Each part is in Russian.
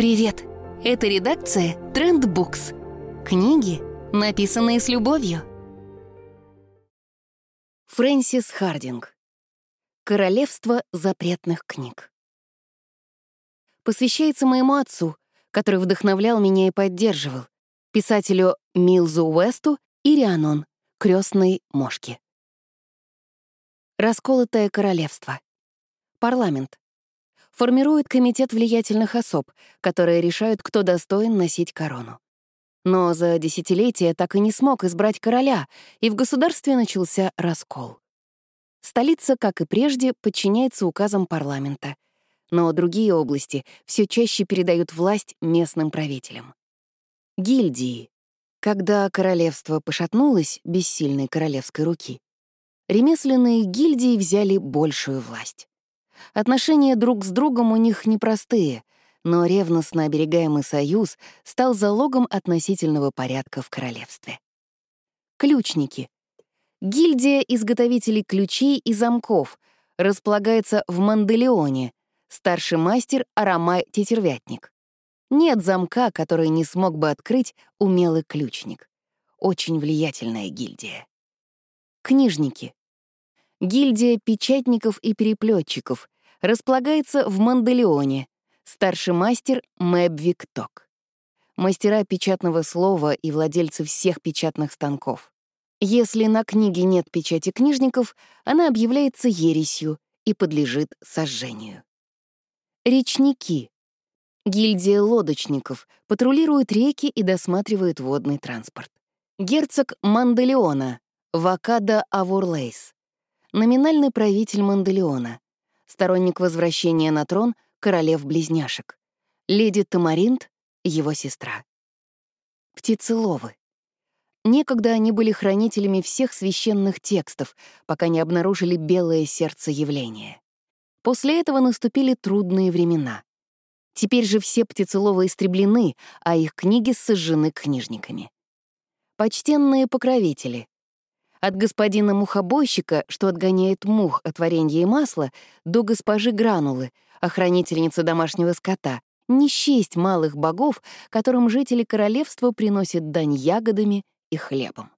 Привет! Это редакция Books. Книги, написанные с любовью. Фрэнсис Хардинг. Королевство запретных книг. Посвящается моему отцу, который вдохновлял меня и поддерживал, писателю Милзу Уэсту и Рианон, крестной мошки. Расколотое королевство. Парламент формирует комитет влиятельных особ, которые решают, кто достоин носить корону. Но за десятилетия так и не смог избрать короля, и в государстве начался раскол. Столица, как и прежде, подчиняется указам парламента, но другие области все чаще передают власть местным правителям. Гильдии. Когда королевство пошатнулось без сильной королевской руки, ремесленные гильдии взяли большую власть. Отношения друг с другом у них непростые, но ревностно оберегаемый союз стал залогом относительного порядка в королевстве. Ключники. Гильдия изготовителей ключей и замков располагается в Манделеоне, старший мастер Арамай Тетервятник. Нет замка, который не смог бы открыть умелый ключник. Очень влиятельная гильдия. Книжники. Гильдия печатников и переплетчиков располагается в Манделеоне, старший мастер Мэбвик Ток. Мастера печатного слова и владельцы всех печатных станков. Если на книге нет печати книжников, она объявляется ересью и подлежит сожжению. Речники. Гильдия лодочников патрулирует реки и досматривает водный транспорт. Герцог Манделеона, Вакада Авурлейс номинальный правитель Манделеона, сторонник возвращения на трон королев-близняшек, леди Тамаринт — его сестра. Птицеловы. Некогда они были хранителями всех священных текстов, пока не обнаружили белое сердце явления. После этого наступили трудные времена. Теперь же все птицеловы истреблены, а их книги сожжены книжниками. Почтенные покровители, от господина мухобойщика, что отгоняет мух от варенья и масла, до госпожи Гранулы, охранительницы домашнего скота, не счесть малых богов, которым жители королевства приносят дань ягодами и хлебом.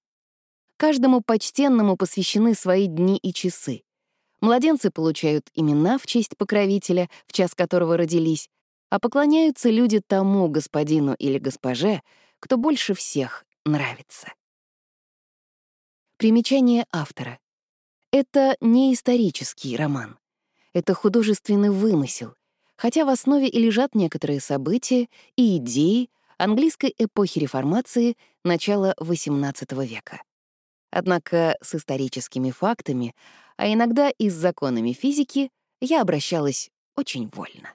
Каждому почтенному посвящены свои дни и часы. Младенцы получают имена в честь покровителя, в час которого родились, а поклоняются люди тому господину или госпоже, кто больше всех нравится. Примечание автора. Это не исторический роман. Это художественный вымысел, хотя в основе и лежат некоторые события и идеи английской эпохи реформации начала XVIII века. Однако с историческими фактами, а иногда и с законами физики, я обращалась очень вольно.